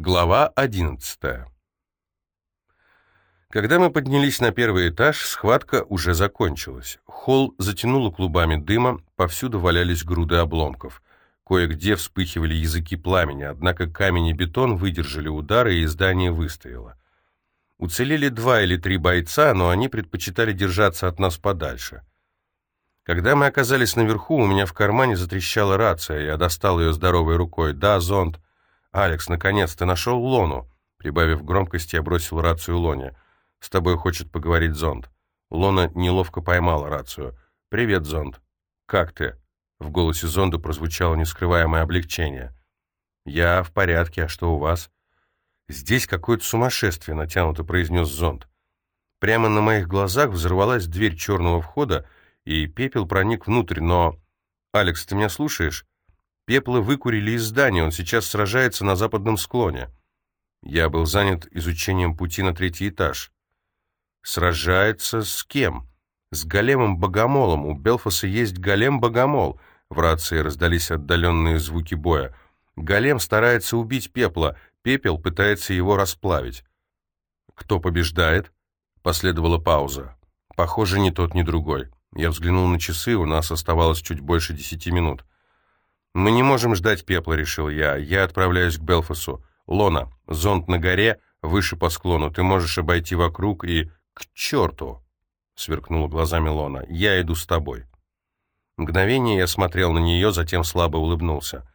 Глава одиннадцатая. Когда мы поднялись на первый этаж, схватка уже закончилась. Холл затянуло клубами дыма, повсюду валялись груды обломков. Кое-где вспыхивали языки пламени, однако камень и бетон выдержали удары, и здание выстояло. Уцелели два или три бойца, но они предпочитали держаться от нас подальше. Когда мы оказались наверху, у меня в кармане затрещала рация, я достал ее здоровой рукой. «Да, зонд». «Алекс, наконец, ты нашел Лону?» Прибавив громкости, я бросил рацию Лоне. «С тобой хочет поговорить зонд». Лона неловко поймала рацию. «Привет, зонд». «Как ты?» В голосе зонда прозвучало нескрываемое облегчение. «Я в порядке, а что у вас?» «Здесь какое-то сумасшествие», — натянуто произнес зонд. Прямо на моих глазах взорвалась дверь черного входа, и пепел проник внутрь, но... «Алекс, ты меня слушаешь?» Пепла выкурили из здания, он сейчас сражается на западном склоне. Я был занят изучением пути на третий этаж. Сражается с кем? С големом-богомолом. У Белфаса есть голем-богомол. В рации раздались отдаленные звуки боя. Голем старается убить пепла, пепел пытается его расплавить. «Кто побеждает?» Последовала пауза. «Похоже, ни тот, ни другой». Я взглянул на часы, у нас оставалось чуть больше десяти минут. «Мы не можем ждать пепла», — решил я. «Я отправляюсь к Белфасу. Лона, зонт на горе, выше по склону. Ты можешь обойти вокруг и...» «К черту!» — сверкнула глазами Лона. «Я иду с тобой». Мгновение я смотрел на нее, затем слабо улыбнулся.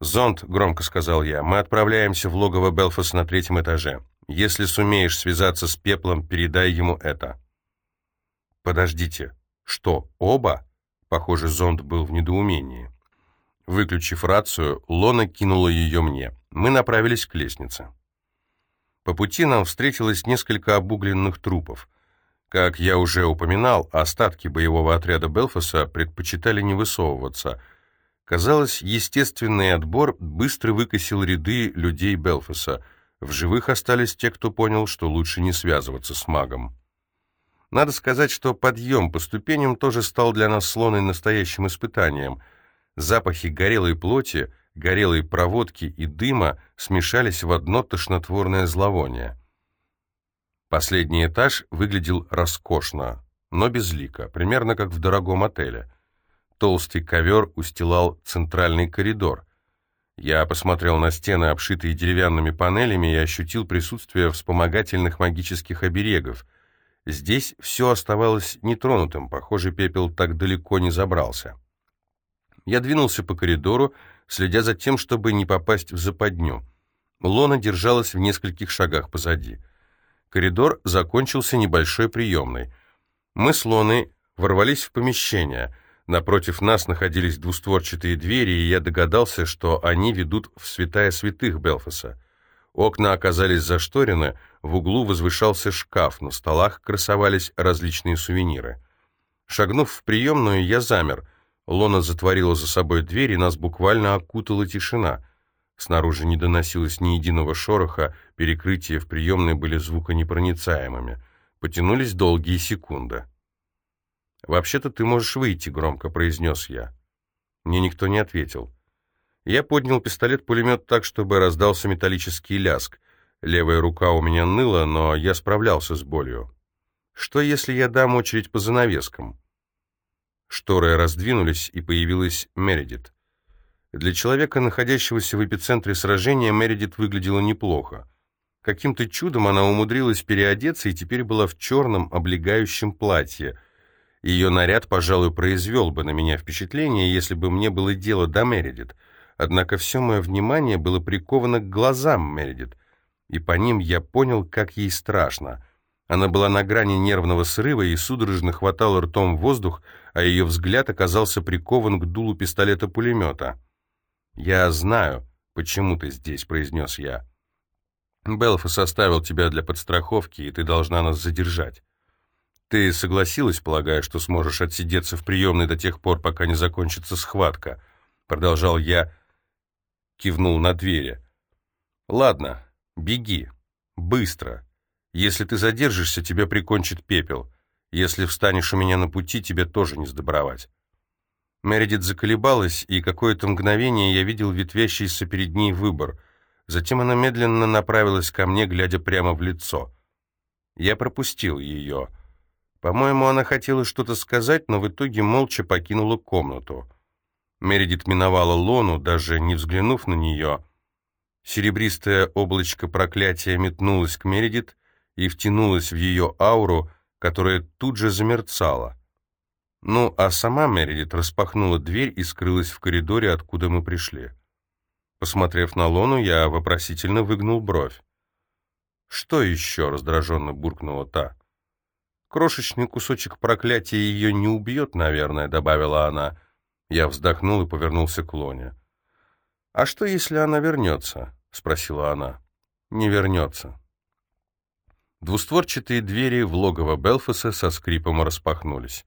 «Зонт», — громко сказал я, — «мы отправляемся в логово Белфаса на третьем этаже. Если сумеешь связаться с пеплом, передай ему это». «Подождите, что, оба?» Похоже, зонд был в недоумении. Выключив рацию, Лона кинула ее мне. Мы направились к лестнице. По пути нам встретилось несколько обугленных трупов. Как я уже упоминал, остатки боевого отряда Белфаса предпочитали не высовываться. Казалось, естественный отбор быстро выкосил ряды людей Белфаса. В живых остались те, кто понял, что лучше не связываться с магом. Надо сказать, что подъем по ступеням тоже стал для нас слоной настоящим испытанием. Запахи горелой плоти, горелой проводки и дыма смешались в одно тошнотворное зловоние. Последний этаж выглядел роскошно, но безлико, примерно как в дорогом отеле. Толстый ковер устилал центральный коридор. Я посмотрел на стены, обшитые деревянными панелями, и ощутил присутствие вспомогательных магических оберегов — Здесь все оставалось нетронутым, похоже, пепел так далеко не забрался. Я двинулся по коридору, следя за тем, чтобы не попасть в западню. Лона держалась в нескольких шагах позади. Коридор закончился небольшой приемной. Мы с Лоной ворвались в помещение. Напротив нас находились двустворчатые двери, и я догадался, что они ведут в святая святых Белфаса. Окна оказались зашторены, в углу возвышался шкаф, на столах красовались различные сувениры. Шагнув в приемную, я замер. Лона затворила за собой дверь, и нас буквально окутала тишина. Снаружи не доносилось ни единого шороха, перекрытия в приемной были звуконепроницаемыми. Потянулись долгие секунды. «Вообще-то ты можешь выйти», — громко произнес я. Мне никто не ответил. Я поднял пистолет-пулемет так, чтобы раздался металлический ляск. Левая рука у меня ныла, но я справлялся с болью. Что, если я дам очередь по занавескам? Шторы раздвинулись, и появилась Мередит. Для человека, находящегося в эпицентре сражения, Мередит выглядела неплохо. Каким-то чудом она умудрилась переодеться и теперь была в черном облегающем платье. Ее наряд, пожалуй, произвел бы на меня впечатление, если бы мне было дело до Мередит — Однако все мое внимание было приковано к глазам Мередит, и по ним я понял, как ей страшно. Она была на грани нервного срыва и судорожно хватала ртом воздух, а ее взгляд оказался прикован к дулу пистолета-пулемета. «Я знаю, почему ты здесь», — произнес я. «Белфа составил тебя для подстраховки, и ты должна нас задержать. Ты согласилась, полагая, что сможешь отсидеться в приемной до тех пор, пока не закончится схватка?» Продолжал я, кивнул на двери. «Ладно, беги. Быстро. Если ты задержишься, тебя прикончит пепел. Если встанешь у меня на пути, тебе тоже не сдобровать». Мередит заколебалась, и какое-то мгновение я видел ветвящийся перед ней выбор — Затем она медленно направилась ко мне, глядя прямо в лицо. Я пропустил ее. По-моему, она хотела что-то сказать, но в итоге молча покинула комнату. Мередит миновала Лону, даже не взглянув на нее. Серебристое облачко проклятия метнулось к Мередит и втянулось в ее ауру, которая тут же замерцала. Ну, а сама Мередит распахнула дверь и скрылась в коридоре, откуда мы пришли. Посмотрев на Лону, я вопросительно выгнул бровь. «Что еще?» — раздраженно буркнула та. «Крошечный кусочек проклятия ее не убьет, наверное», — добавила она. Я вздохнул и повернулся к Лоне. «А что, если она вернется?» — спросила она. «Не вернется». Двустворчатые двери в логово Белфаса со скрипом распахнулись.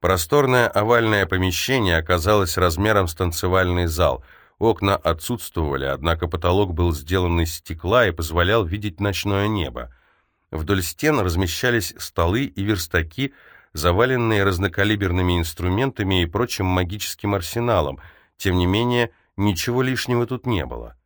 Просторное овальное помещение оказалось размером с танцевальный зал. Окна отсутствовали, однако потолок был сделан из стекла и позволял видеть ночное небо. Вдоль стен размещались столы и верстаки, заваленные разнокалиберными инструментами и прочим магическим арсеналом. Тем не менее, ничего лишнего тут не было.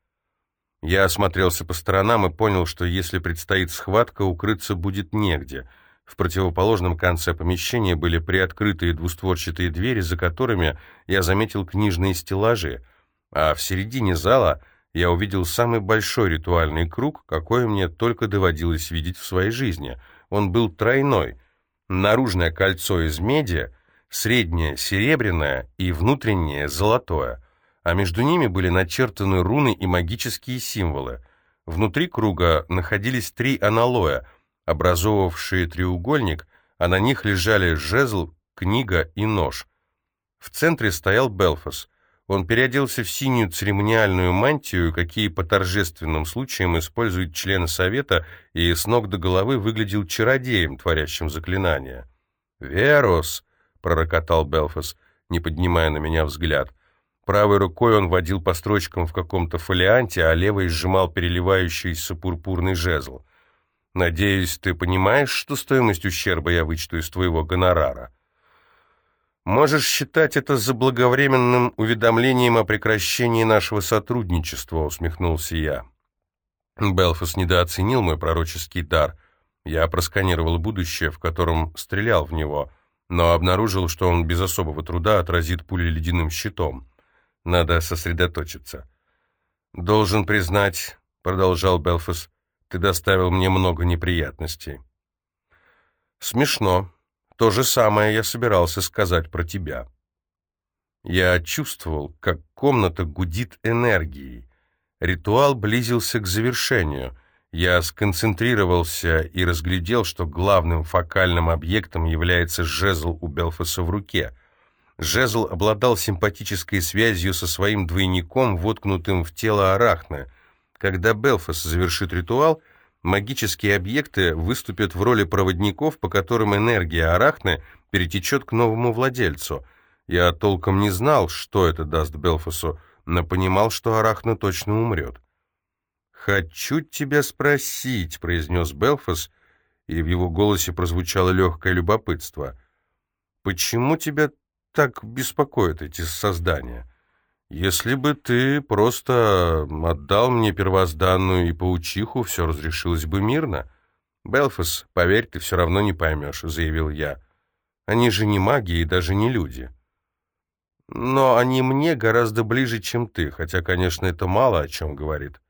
Я осмотрелся по сторонам и понял, что если предстоит схватка, укрыться будет негде. В противоположном конце помещения были приоткрытые двустворчатые двери, за которыми я заметил книжные стеллажи, а в середине зала я увидел самый большой ритуальный круг, какой мне только доводилось видеть в своей жизни. Он был тройной — наружное кольцо из меди, среднее серебряное и внутреннее золотое, а между ними были начертаны руны и магические символы. Внутри круга находились три аналоя, образовавшие треугольник, а на них лежали жезл, книга и нож. В центре стоял Белфас — он переоделся в синюю церемониальную мантию, какие по торжественным случаям используют члены Совета, и с ног до головы выглядел чародеем, творящим заклинания. «Верус!» — пророкотал Белфас, не поднимая на меня взгляд. Правой рукой он водил по строчкам в каком-то фолианте, а левой сжимал переливающийся пурпурный жезл. «Надеюсь, ты понимаешь, что стоимость ущерба я вычту из твоего гонорара?» Можешь считать это заблаговременным уведомлением о прекращении нашего сотрудничества, усмехнулся я. Белфас недооценил мой пророческий дар. Я просканировал будущее, в котором стрелял в него, но обнаружил, что он без особого труда отразит пули ледяным щитом. Надо сосредоточиться. «Должен признать», — продолжал Белфас, — «ты доставил мне много неприятностей». «Смешно», то же самое я собирался сказать про тебя. Я чувствовал, как комната гудит энергией. Ритуал близился к завершению. Я сконцентрировался и разглядел, что главным фокальным объектом является жезл у Белфаса в руке. Жезл обладал симпатической связью со своим двойником, воткнутым в тело Арахны. Когда Белфас завершит ритуал — магические объекты выступят в роли проводников, по которым энергия Арахны перетечет к новому владельцу. Я толком не знал, что это даст Белфасу, но понимал, что Арахна точно умрет. «Хочу тебя спросить», — произнес Белфас, и в его голосе прозвучало легкое любопытство. «Почему тебя так беспокоят эти создания?» Если бы ты просто отдал мне первозданную и паучиху, все разрешилось бы мирно. Белфас, поверь, ты все равно не поймешь, заявил я. Они же не маги и даже не люди. Но они мне гораздо ближе, чем ты, хотя, конечно, это мало о чем говорит.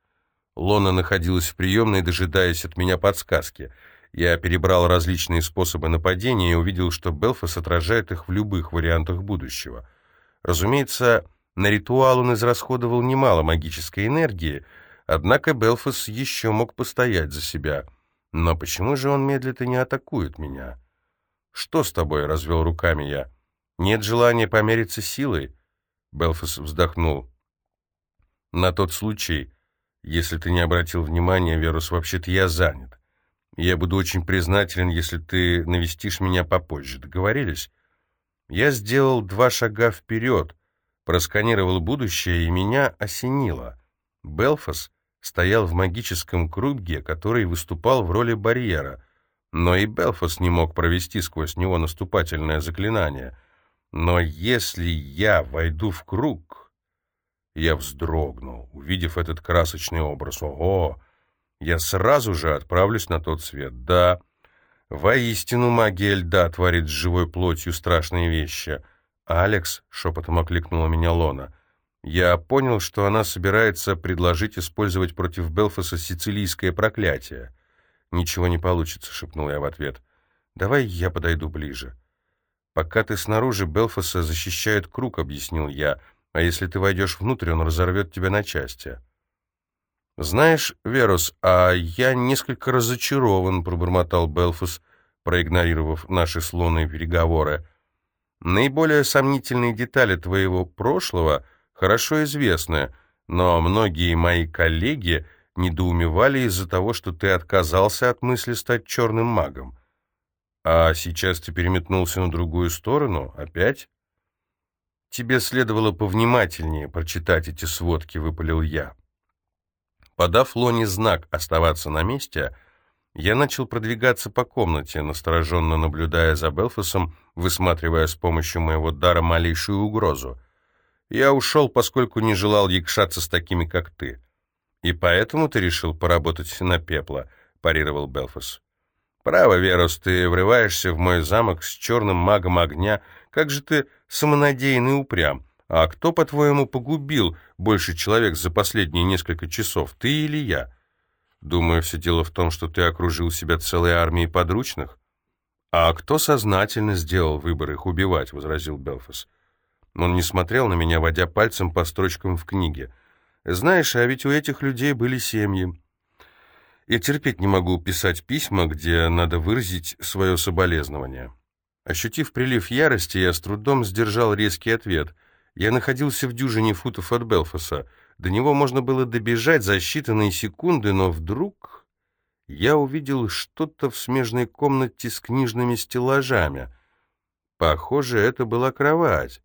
Лона находилась в приемной, дожидаясь от меня подсказки. Я перебрал различные способы нападения и увидел, что Белфас отражает их в любых вариантах будущего. Разумеется, на ритуал он израсходовал немало магической энергии, однако Белфас еще мог постоять за себя. Но почему же он медлит и не атакует меня? «Что с тобой?» — развел руками я. «Нет желания помериться силой?» Белфас вздохнул. «На тот случай, если ты не обратил внимания, Верус, вообще-то я занят. Я буду очень признателен, если ты навестишь меня попозже. Договорились?» Я сделал два шага вперед, просканировал будущее, и меня осенило. Белфас стоял в магическом круге, который выступал в роли барьера, но и Белфас не мог провести сквозь него наступательное заклинание. Но если я войду в круг... Я вздрогнул, увидев этот красочный образ. Ого! Я сразу же отправлюсь на тот свет. Да, воистину магия льда творит с живой плотью страшные вещи. «Алекс», — шепотом окликнула меня Лона, — я понял, что она собирается предложить использовать против Белфаса сицилийское проклятие. «Ничего не получится», — шепнул я в ответ. «Давай я подойду ближе». «Пока ты снаружи, Белфаса защищает круг», — объяснил я. «А если ты войдешь внутрь, он разорвет тебя на части». «Знаешь, Верус, а я несколько разочарован», — пробормотал Белфас, проигнорировав наши слоны переговоры. «Наиболее сомнительные детали твоего прошлого хорошо известны, но многие мои коллеги недоумевали из-за того, что ты отказался от мысли стать черным магом. А сейчас ты переметнулся на другую сторону? Опять?» «Тебе следовало повнимательнее прочитать эти сводки», — выпалил я. Подав Лоне знак оставаться на месте, я начал продвигаться по комнате, настороженно наблюдая за Белфасом, высматривая с помощью моего дара малейшую угрозу. Я ушел, поскольку не желал якшаться с такими, как ты. И поэтому ты решил поработать на пепла, парировал Белфас. Право, Верус, ты врываешься в мой замок с черным магом огня. Как же ты самонадеянный упрям. А кто, по-твоему, погубил больше человек за последние несколько часов, ты или я? Думаю, все дело в том, что ты окружил себя целой армией подручных. А кто сознательно сделал выбор их убивать, возразил Белфас. Он не смотрел на меня, водя пальцем по строчкам в книге. Знаешь, а ведь у этих людей были семьи. Я терпеть не могу писать письма, где надо выразить свое соболезнование. Ощутив прилив ярости, я с трудом сдержал резкий ответ — я находился в дюжине футов от Белфаса. До него можно было добежать за считанные секунды, но вдруг я увидел что-то в смежной комнате с книжными стеллажами. Похоже, это была кровать.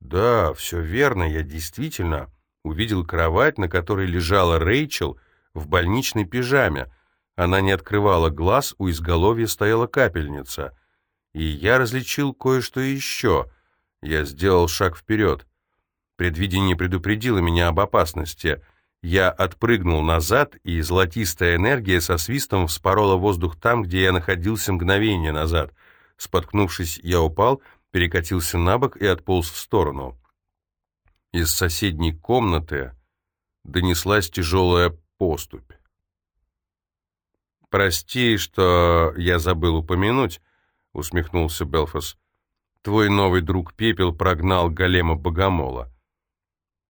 Да, все верно, я действительно увидел кровать, на которой лежала Рэйчел в больничной пижаме. Она не открывала глаз, у изголовья стояла капельница. И я различил кое-что еще. Я сделал шаг вперед. Предвидение предупредило меня об опасности. Я отпрыгнул назад, и золотистая энергия со свистом вспорола воздух там, где я находился мгновение назад. Споткнувшись, я упал, перекатился на бок и отполз в сторону. Из соседней комнаты донеслась тяжелая поступь. «Прости, что я забыл упомянуть», — усмехнулся Белфас. «Твой новый друг Пепел прогнал голема Богомола».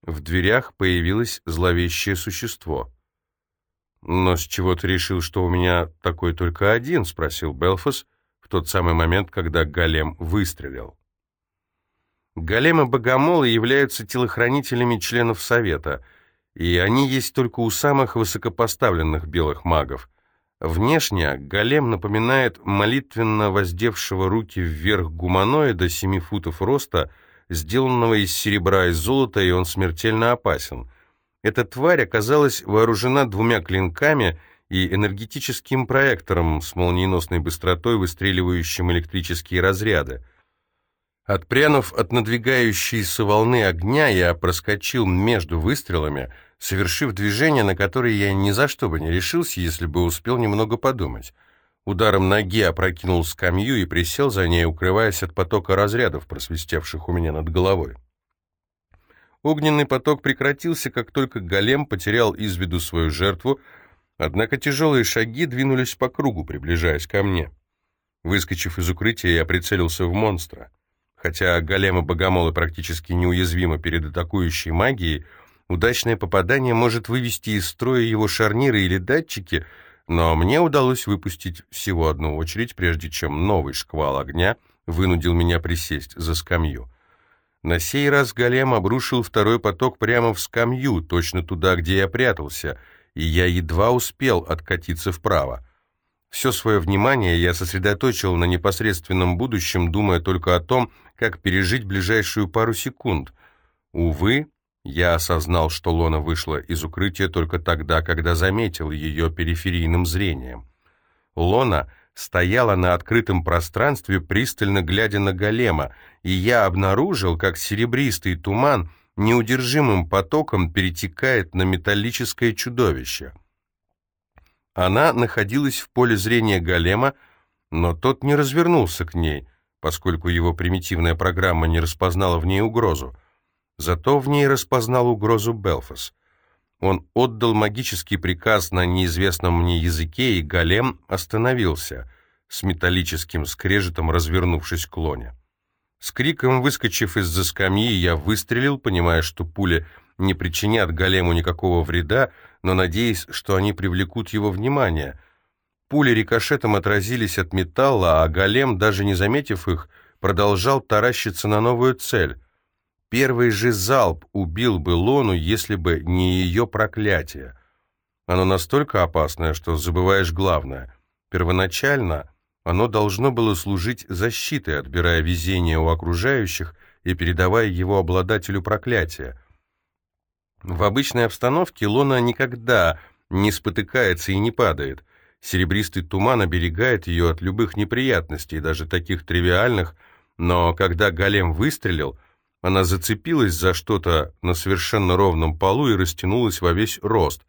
В дверях появилось зловещее существо. «Но с чего ты решил, что у меня такой только один?» — спросил Белфас в тот самый момент, когда голем выстрелил. Големы-богомолы являются телохранителями членов Совета, и они есть только у самых высокопоставленных белых магов. Внешне голем напоминает молитвенно воздевшего руки вверх гуманоида семи футов роста — сделанного из серебра и золота, и он смертельно опасен. Эта тварь оказалась вооружена двумя клинками и энергетическим проектором с молниеносной быстротой, выстреливающим электрические разряды. Отпрянув от надвигающейся волны огня, я проскочил между выстрелами, совершив движение, на которое я ни за что бы не решился, если бы успел немного подумать. Ударом ноги опрокинул скамью и присел за ней, укрываясь от потока разрядов, просвистевших у меня над головой. Огненный поток прекратился, как только голем потерял из виду свою жертву, однако тяжелые шаги двинулись по кругу, приближаясь ко мне. Выскочив из укрытия, я прицелился в монстра. Хотя големы-богомолы практически неуязвимы перед атакующей магией, удачное попадание может вывести из строя его шарниры или датчики — но мне удалось выпустить всего одну очередь, прежде чем новый шквал огня вынудил меня присесть за скамью. На сей раз голем обрушил второй поток прямо в скамью, точно туда, где я прятался, и я едва успел откатиться вправо. Все свое внимание я сосредоточил на непосредственном будущем, думая только о том, как пережить ближайшую пару секунд. Увы, я осознал, что Лона вышла из укрытия только тогда, когда заметил ее периферийным зрением. Лона стояла на открытом пространстве, пристально глядя на голема, и я обнаружил, как серебристый туман неудержимым потоком перетекает на металлическое чудовище. Она находилась в поле зрения голема, но тот не развернулся к ней, поскольку его примитивная программа не распознала в ней угрозу. Зато в ней распознал угрозу Белфас. Он отдал магический приказ на неизвестном мне языке, и голем остановился, с металлическим скрежетом развернувшись к лоне. С криком, выскочив из-за скамьи, я выстрелил, понимая, что пули не причинят голему никакого вреда, но надеясь, что они привлекут его внимание. Пули рикошетом отразились от металла, а голем, даже не заметив их, продолжал таращиться на новую цель. Первый же залп убил бы Лону, если бы не ее проклятие. Оно настолько опасное, что забываешь главное. Первоначально оно должно было служить защитой, отбирая везение у окружающих и передавая его обладателю проклятия. В обычной обстановке Лона никогда не спотыкается и не падает. Серебристый туман оберегает ее от любых неприятностей, даже таких тривиальных, но когда голем выстрелил, она зацепилась за что-то на совершенно ровном полу и растянулась во весь рост.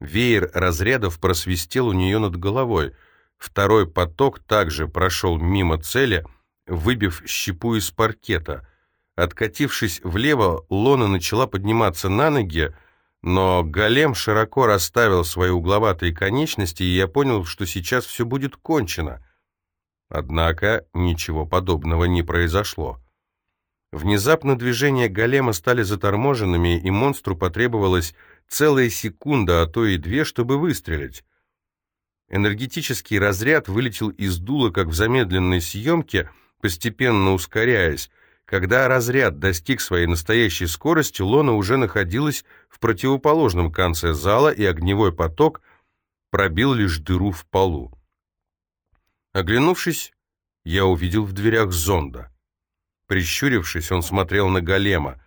Веер разрядов просвистел у нее над головой. Второй поток также прошел мимо цели, выбив щепу из паркета — Откатившись влево, Лона начала подниматься на ноги, но голем широко расставил свои угловатые конечности, и я понял, что сейчас все будет кончено. Однако ничего подобного не произошло. Внезапно движения голема стали заторможенными, и монстру потребовалась целая секунда, а то и две, чтобы выстрелить. Энергетический разряд вылетел из дула, как в замедленной съемке, постепенно ускоряясь, когда разряд достиг своей настоящей скорости, Лона уже находилась в противоположном конце зала, и огневой поток пробил лишь дыру в полу. Оглянувшись, я увидел в дверях зонда. Прищурившись, он смотрел на голема.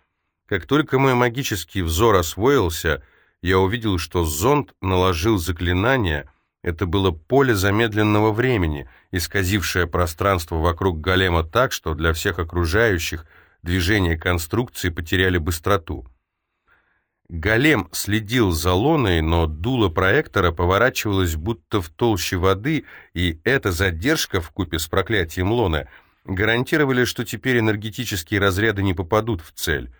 Как только мой магический взор освоился, я увидел, что зонд наложил заклинание — это было поле замедленного времени, исказившее пространство вокруг голема так, что для всех окружающих движения конструкции потеряли быстроту. Голем следил за лоной, но дуло проектора поворачивалось будто в толще воды, и эта задержка в купе с проклятием лоны гарантировали, что теперь энергетические разряды не попадут в цель.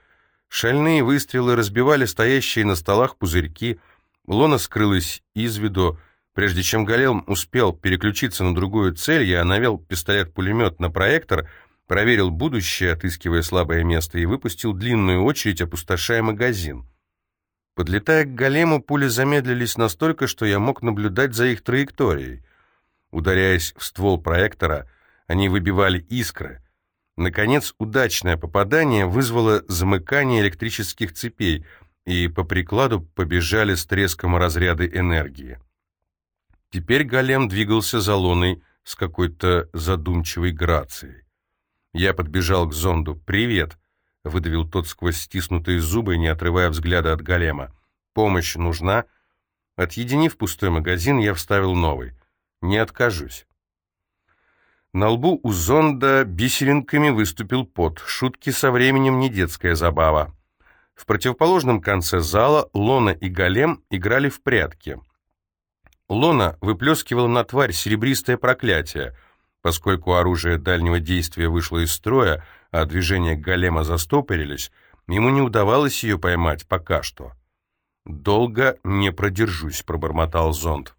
Шальные выстрелы разбивали стоящие на столах пузырьки, лона скрылась из виду, Прежде чем Галем успел переключиться на другую цель, я навел пистолет-пулемет на проектор, проверил будущее, отыскивая слабое место, и выпустил длинную очередь, опустошая магазин. Подлетая к голему, пули замедлились настолько, что я мог наблюдать за их траекторией. Ударяясь в ствол проектора, они выбивали искры. Наконец, удачное попадание вызвало замыкание электрических цепей, и по прикладу побежали с треском разряды энергии. Теперь голем двигался за луной с какой-то задумчивой грацией. Я подбежал к зонду. «Привет!» — выдавил тот сквозь стиснутые зубы, не отрывая взгляда от голема. «Помощь нужна?» Отъединив пустой магазин, я вставил новый. «Не откажусь». На лбу у зонда бисеринками выступил пот. Шутки со временем не детская забава. В противоположном конце зала Лона и Голем играли в прятки — Лона выплескивала на тварь серебристое проклятие. Поскольку оружие дальнего действия вышло из строя, а движения голема застопорились, ему не удавалось ее поймать пока что. «Долго не продержусь», — пробормотал зонд.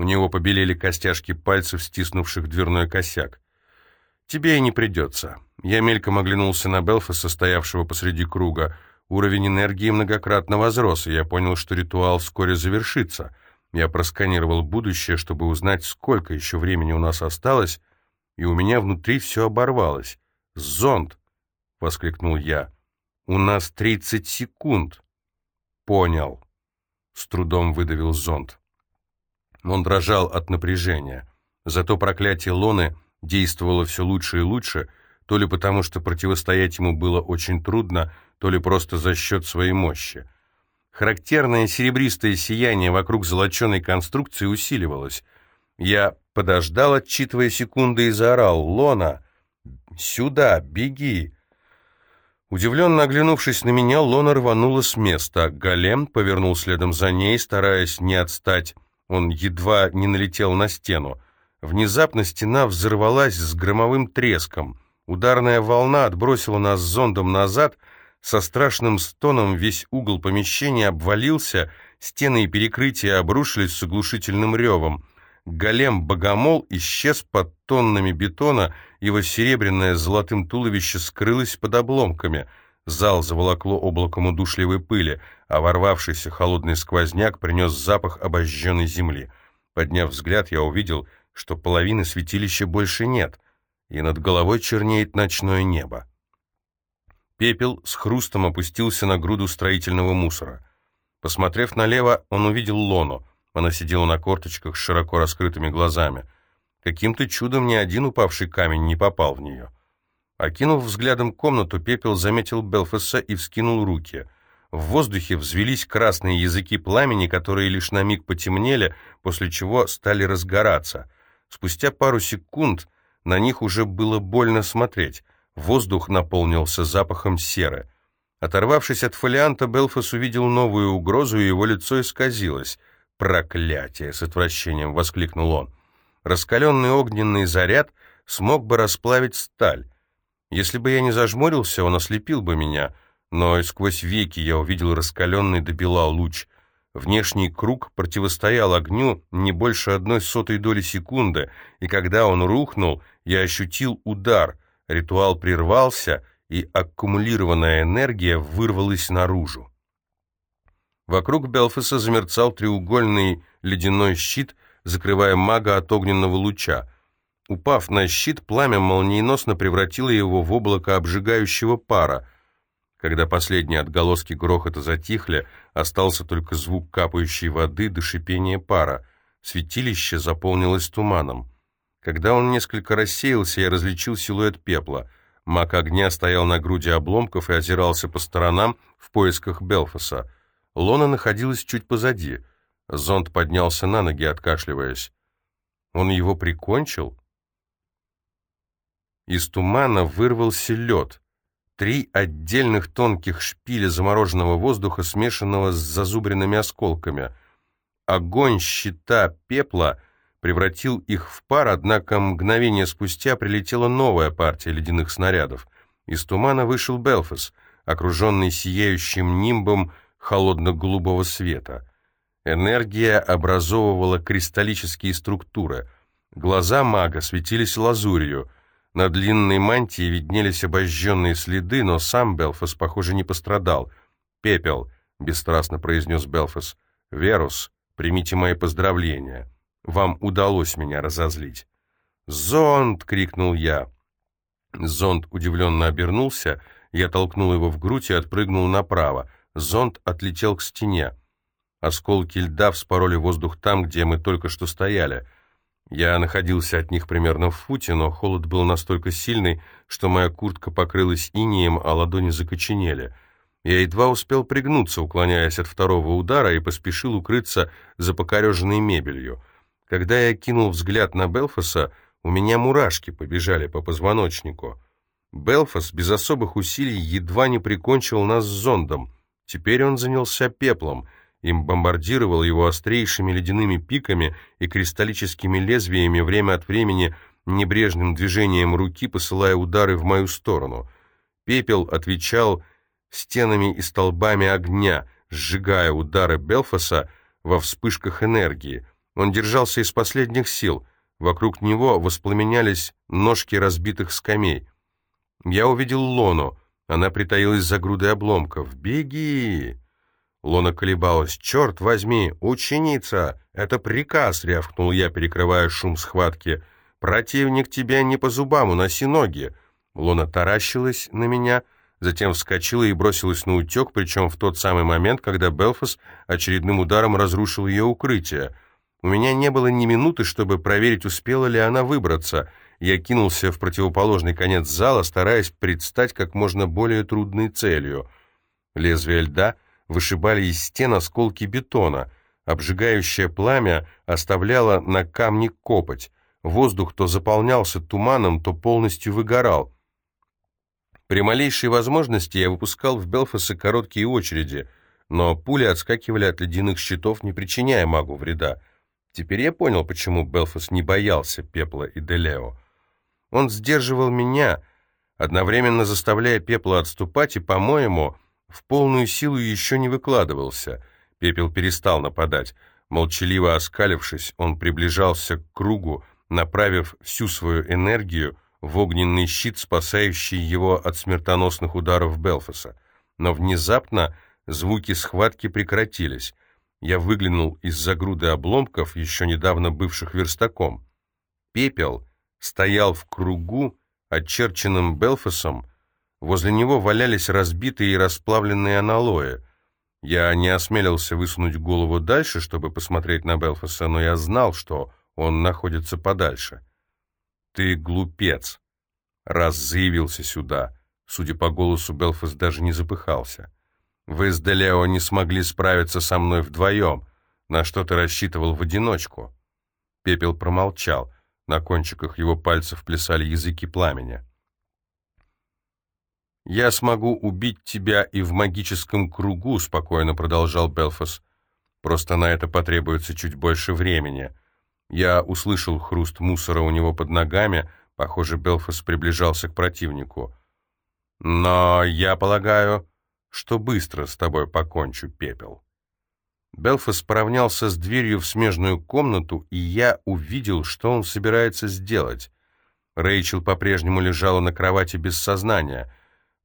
У него побелели костяшки пальцев, стиснувших дверной косяк. «Тебе и не придется». Я мельком оглянулся на Белфаса, стоявшего посреди круга. Уровень энергии многократно возрос, и я понял, что ритуал вскоре завершится — я просканировал будущее, чтобы узнать, сколько еще времени у нас осталось, и у меня внутри все оборвалось. «Зонд!» — воскликнул я. «У нас тридцать секунд!» «Понял!» — с трудом выдавил зонд. Он дрожал от напряжения. Зато проклятие Лоны действовало все лучше и лучше, то ли потому, что противостоять ему было очень трудно, то ли просто за счет своей мощи. Характерное серебристое сияние вокруг золоченой конструкции усиливалось. Я подождал, отчитывая секунды, и заорал «Лона! Сюда! Беги!» Удивленно оглянувшись на меня, Лона рванула с места. Голем повернул следом за ней, стараясь не отстать. Он едва не налетел на стену. Внезапно стена взорвалась с громовым треском. Ударная волна отбросила нас зондом назад. Со страшным стоном весь угол помещения обвалился, стены и перекрытия обрушились с оглушительным ревом. Голем-богомол исчез под тоннами бетона, его серебряное золотым туловище скрылось под обломками. Зал заволокло облаком удушливой пыли, а ворвавшийся холодный сквозняк принес запах обожженной земли. Подняв взгляд, я увидел, что половины святилища больше нет, и над головой чернеет ночное небо. Пепел с хрустом опустился на груду строительного мусора. Посмотрев налево, он увидел Лону. Она сидела на корточках с широко раскрытыми глазами. Каким-то чудом ни один упавший камень не попал в нее. Окинув взглядом комнату, Пепел заметил Белфаса и вскинул руки. В воздухе взвелись красные языки пламени, которые лишь на миг потемнели, после чего стали разгораться. Спустя пару секунд на них уже было больно смотреть. Воздух наполнился запахом серы. Оторвавшись от фолианта, Белфас увидел новую угрозу, и его лицо исказилось. «Проклятие!» — с отвращением воскликнул он. «Раскаленный огненный заряд смог бы расплавить сталь. Если бы я не зажмурился, он ослепил бы меня, но и сквозь веки я увидел раскаленный до бела луч. Внешний круг противостоял огню не больше одной сотой доли секунды, и когда он рухнул, я ощутил удар. Ритуал прервался, и аккумулированная энергия вырвалась наружу. Вокруг Белфаса замерцал треугольный ледяной щит, закрывая мага от огненного луча. Упав на щит, пламя молниеносно превратило его в облако обжигающего пара. Когда последние отголоски грохота затихли, остался только звук капающей воды до шипения пара. Святилище заполнилось туманом. Когда он несколько рассеялся, я различил силуэт пепла. Маг огня стоял на груди обломков и озирался по сторонам в поисках Белфаса. Лона находилась чуть позади. Зонд поднялся на ноги, откашливаясь. Он его прикончил? Из тумана вырвался лед. Три отдельных тонких шпиля замороженного воздуха, смешанного с зазубренными осколками. Огонь щита пепла превратил их в пар, однако мгновение спустя прилетела новая партия ледяных снарядов. Из тумана вышел Белфас, окруженный сияющим нимбом холодно-голубого света. Энергия образовывала кристаллические структуры. Глаза мага светились лазурью. На длинной мантии виднелись обожженные следы, но сам Белфас, похоже, не пострадал. «Пепел», — бесстрастно произнес Белфас. «Верус, примите мои поздравления. Вам удалось меня разозлить». «Зонд!» — крикнул я. Зонд удивленно обернулся, я толкнул его в грудь и отпрыгнул направо зонд отлетел к стене. Осколки льда вспороли воздух там, где мы только что стояли. Я находился от них примерно в футе, но холод был настолько сильный, что моя куртка покрылась инеем, а ладони закоченели. Я едва успел пригнуться, уклоняясь от второго удара, и поспешил укрыться за покореженной мебелью. Когда я кинул взгляд на Белфаса, у меня мурашки побежали по позвоночнику. Белфас без особых усилий едва не прикончил нас с зондом — Теперь он занялся пеплом, им бомбардировал его острейшими ледяными пиками и кристаллическими лезвиями время от времени небрежным движением руки, посылая удары в мою сторону. Пепел отвечал стенами и столбами огня, сжигая удары Белфаса во вспышках энергии. Он держался из последних сил. Вокруг него воспламенялись ножки разбитых скамей. Я увидел Лону. Она притаилась за грудой обломков. «Беги!» Лона колебалась. «Черт возьми, ученица! Это приказ!» — рявкнул я, перекрывая шум схватки. «Противник тебя не по зубам, уноси ноги!» Лона таращилась на меня, затем вскочила и бросилась на утек, причем в тот самый момент, когда Белфас очередным ударом разрушил ее укрытие. У меня не было ни минуты, чтобы проверить, успела ли она выбраться — я кинулся в противоположный конец зала, стараясь предстать как можно более трудной целью. Лезвия льда вышибали из стен осколки бетона. Обжигающее пламя оставляло на камне копоть. Воздух то заполнялся туманом, то полностью выгорал. При малейшей возможности я выпускал в Белфаса короткие очереди, но пули отскакивали от ледяных щитов, не причиняя магу вреда. Теперь я понял, почему Белфас не боялся Пепла и Делео. Он сдерживал меня, одновременно заставляя Пепла отступать, и, по-моему, в полную силу еще не выкладывался. Пепел перестал нападать. Молчаливо оскалившись, он приближался к кругу, направив всю свою энергию в огненный щит, спасающий его от смертоносных ударов Белфаса. Но внезапно звуки схватки прекратились. Я выглянул из-за груды обломков, еще недавно бывших верстаком. Пепел стоял в кругу, очерченным Белфасом. Возле него валялись разбитые и расплавленные аналои. Я не осмелился высунуть голову дальше, чтобы посмотреть на Белфаса, но я знал, что он находится подальше. «Ты глупец!» Раз заявился сюда. Судя по голосу, Белфас даже не запыхался. «Вы с Делео не смогли справиться со мной вдвоем. На что ты рассчитывал в одиночку?» Пепел промолчал. На кончиках его пальцев плясали языки пламени. «Я смогу убить тебя и в магическом кругу», — спокойно продолжал Белфас. «Просто на это потребуется чуть больше времени. Я услышал хруст мусора у него под ногами. Похоже, Белфас приближался к противнику. «Но я полагаю, что быстро с тобой покончу, пепел». Белфас поравнялся с дверью в смежную комнату, и я увидел, что он собирается сделать. Рэйчел по-прежнему лежала на кровати без сознания.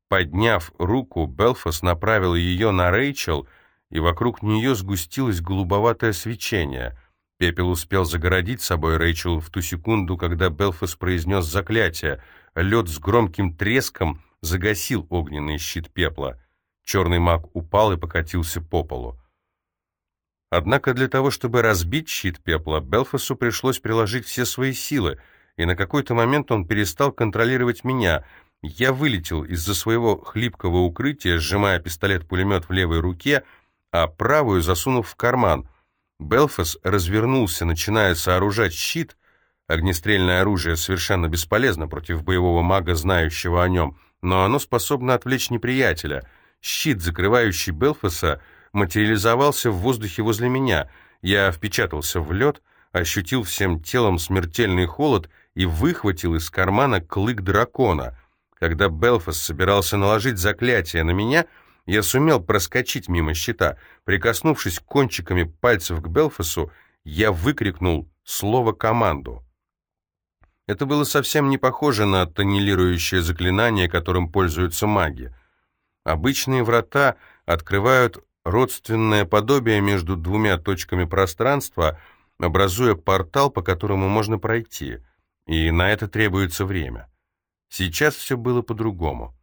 Подняв руку, Белфас направил ее на Рэйчел, и вокруг нее сгустилось голубоватое свечение — Пепел успел загородить собой Рэйчел в ту секунду, когда Белфас произнес заклятие. Лед с громким треском загасил огненный щит пепла. Черный маг упал и покатился по полу. Однако для того, чтобы разбить щит пепла, Белфасу пришлось приложить все свои силы, и на какой-то момент он перестал контролировать меня. Я вылетел из-за своего хлипкого укрытия, сжимая пистолет-пулемет в левой руке, а правую засунув в карман — Белфас развернулся, начиная сооружать щит. Огнестрельное оружие совершенно бесполезно против боевого мага, знающего о нем, но оно способно отвлечь неприятеля. Щит, закрывающий Белфаса, материализовался в воздухе возле меня. Я впечатался в лед, ощутил всем телом смертельный холод и выхватил из кармана клык дракона. Когда Белфас собирался наложить заклятие на меня — я сумел проскочить мимо щита. Прикоснувшись кончиками пальцев к Белфасу, я выкрикнул слово «команду». Это было совсем не похоже на тоннелирующее заклинание, которым пользуются маги. Обычные врата открывают родственное подобие между двумя точками пространства, образуя портал, по которому можно пройти, и на это требуется время. Сейчас все было по-другому.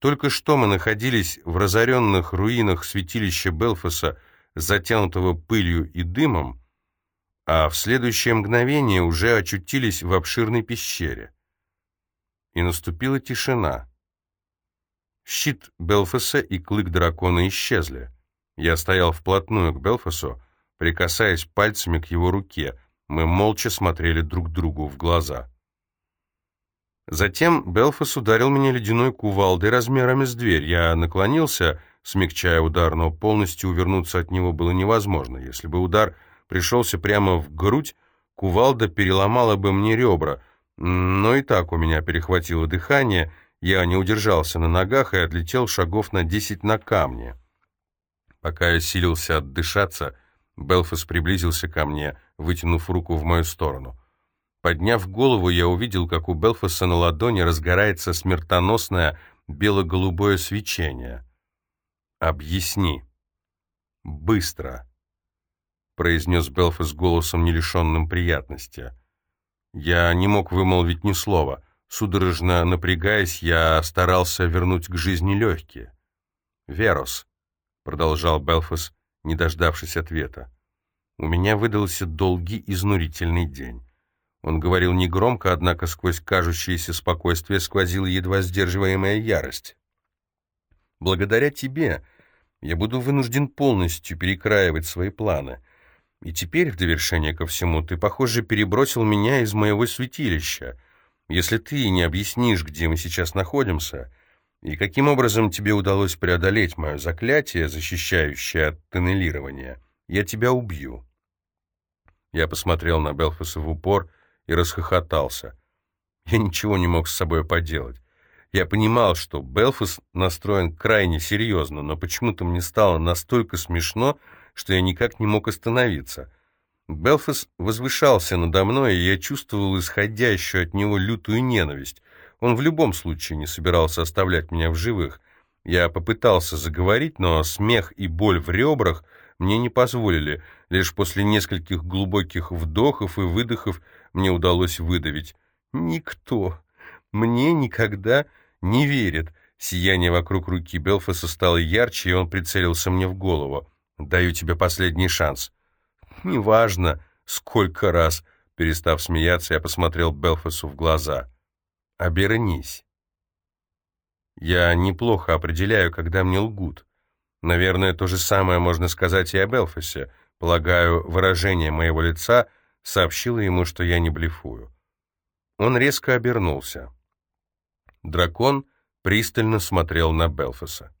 Только что мы находились в разоренных руинах святилища Белфаса, затянутого пылью и дымом, а в следующее мгновение уже очутились в обширной пещере. И наступила тишина. Щит Белфаса и клык дракона исчезли. Я стоял вплотную к Белфасу, прикасаясь пальцами к его руке. Мы молча смотрели друг другу в глаза. Затем Белфас ударил меня ледяной кувалдой размерами с дверь. Я наклонился, смягчая удар, но полностью увернуться от него было невозможно. Если бы удар пришелся прямо в грудь, кувалда переломала бы мне ребра. Но и так у меня перехватило дыхание, я не удержался на ногах и отлетел шагов на десять на камне. Пока я силился отдышаться, Белфас приблизился ко мне, вытянув руку в мою сторону. Подняв голову, я увидел, как у Белфаса на ладони разгорается смертоносное бело-голубое свечение. «Объясни. Быстро», — произнес Белфас голосом, не лишенным приятности. Я не мог вымолвить ни слова. Судорожно напрягаясь, я старался вернуть к жизни легкие. «Верос», — продолжал Белфас, не дождавшись ответа, — «у меня выдался долгий изнурительный день». Он говорил негромко, однако сквозь кажущееся спокойствие сквозила едва сдерживаемая ярость. «Благодаря тебе я буду вынужден полностью перекраивать свои планы. И теперь, в довершение ко всему, ты, похоже, перебросил меня из моего святилища. Если ты не объяснишь, где мы сейчас находимся, И каким образом тебе удалось преодолеть мое заклятие, защищающее от тоннелирования? Я тебя убью». Я посмотрел на Белфаса в упор и расхохотался. Я ничего не мог с собой поделать. Я понимал, что Белфас настроен крайне серьезно, но почему-то мне стало настолько смешно, что я никак не мог остановиться. Белфас возвышался надо мной, и я чувствовал исходящую от него лютую ненависть. Он в любом случае не собирался оставлять меня в живых. Я попытался заговорить, но смех и боль в ребрах мне не позволили. Лишь после нескольких глубоких вдохов и выдохов мне удалось выдавить. «Никто мне никогда не верит». Сияние вокруг руки Белфаса стало ярче, и он прицелился мне в голову. «Даю тебе последний шанс». «Неважно, сколько раз», — перестав смеяться, я посмотрел Белфасу в глаза. «Обернись». Я неплохо определяю, когда мне лгут. Наверное, то же самое можно сказать и о Белфасе. Полагаю, выражение моего лица сообщило ему, что я не блефую. Он резко обернулся. Дракон пристально смотрел на Белфаса.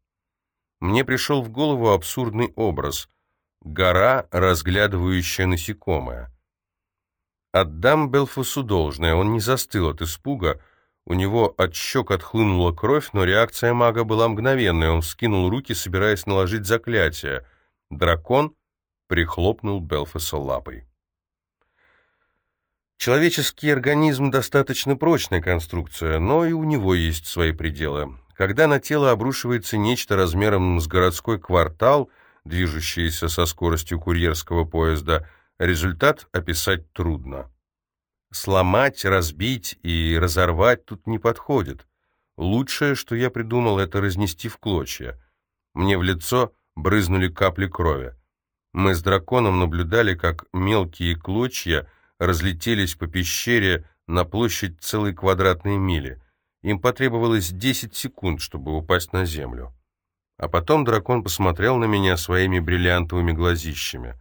Мне пришел в голову абсурдный образ. Гора, разглядывающая насекомое. Отдам Белфасу должное, он не застыл от испуга, у него от щек отхлынула кровь, но реакция мага была мгновенной. Он вскинул руки, собираясь наложить заклятие. Дракон прихлопнул Белфаса лапой. Человеческий организм достаточно прочная конструкция, но и у него есть свои пределы. Когда на тело обрушивается нечто размером с городской квартал, движущееся со скоростью курьерского поезда, результат описать трудно. Сломать, разбить и разорвать тут не подходит. Лучшее, что я придумал, это разнести в клочья. Мне в лицо брызнули капли крови. Мы с драконом наблюдали, как мелкие клочья разлетелись по пещере на площадь целой квадратной мили. Им потребовалось 10 секунд, чтобы упасть на землю. А потом дракон посмотрел на меня своими бриллиантовыми глазищами.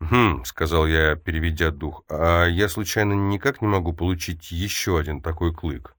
«Хм», — сказал я, переведя дух, — «а я случайно никак не могу получить еще один такой клык?»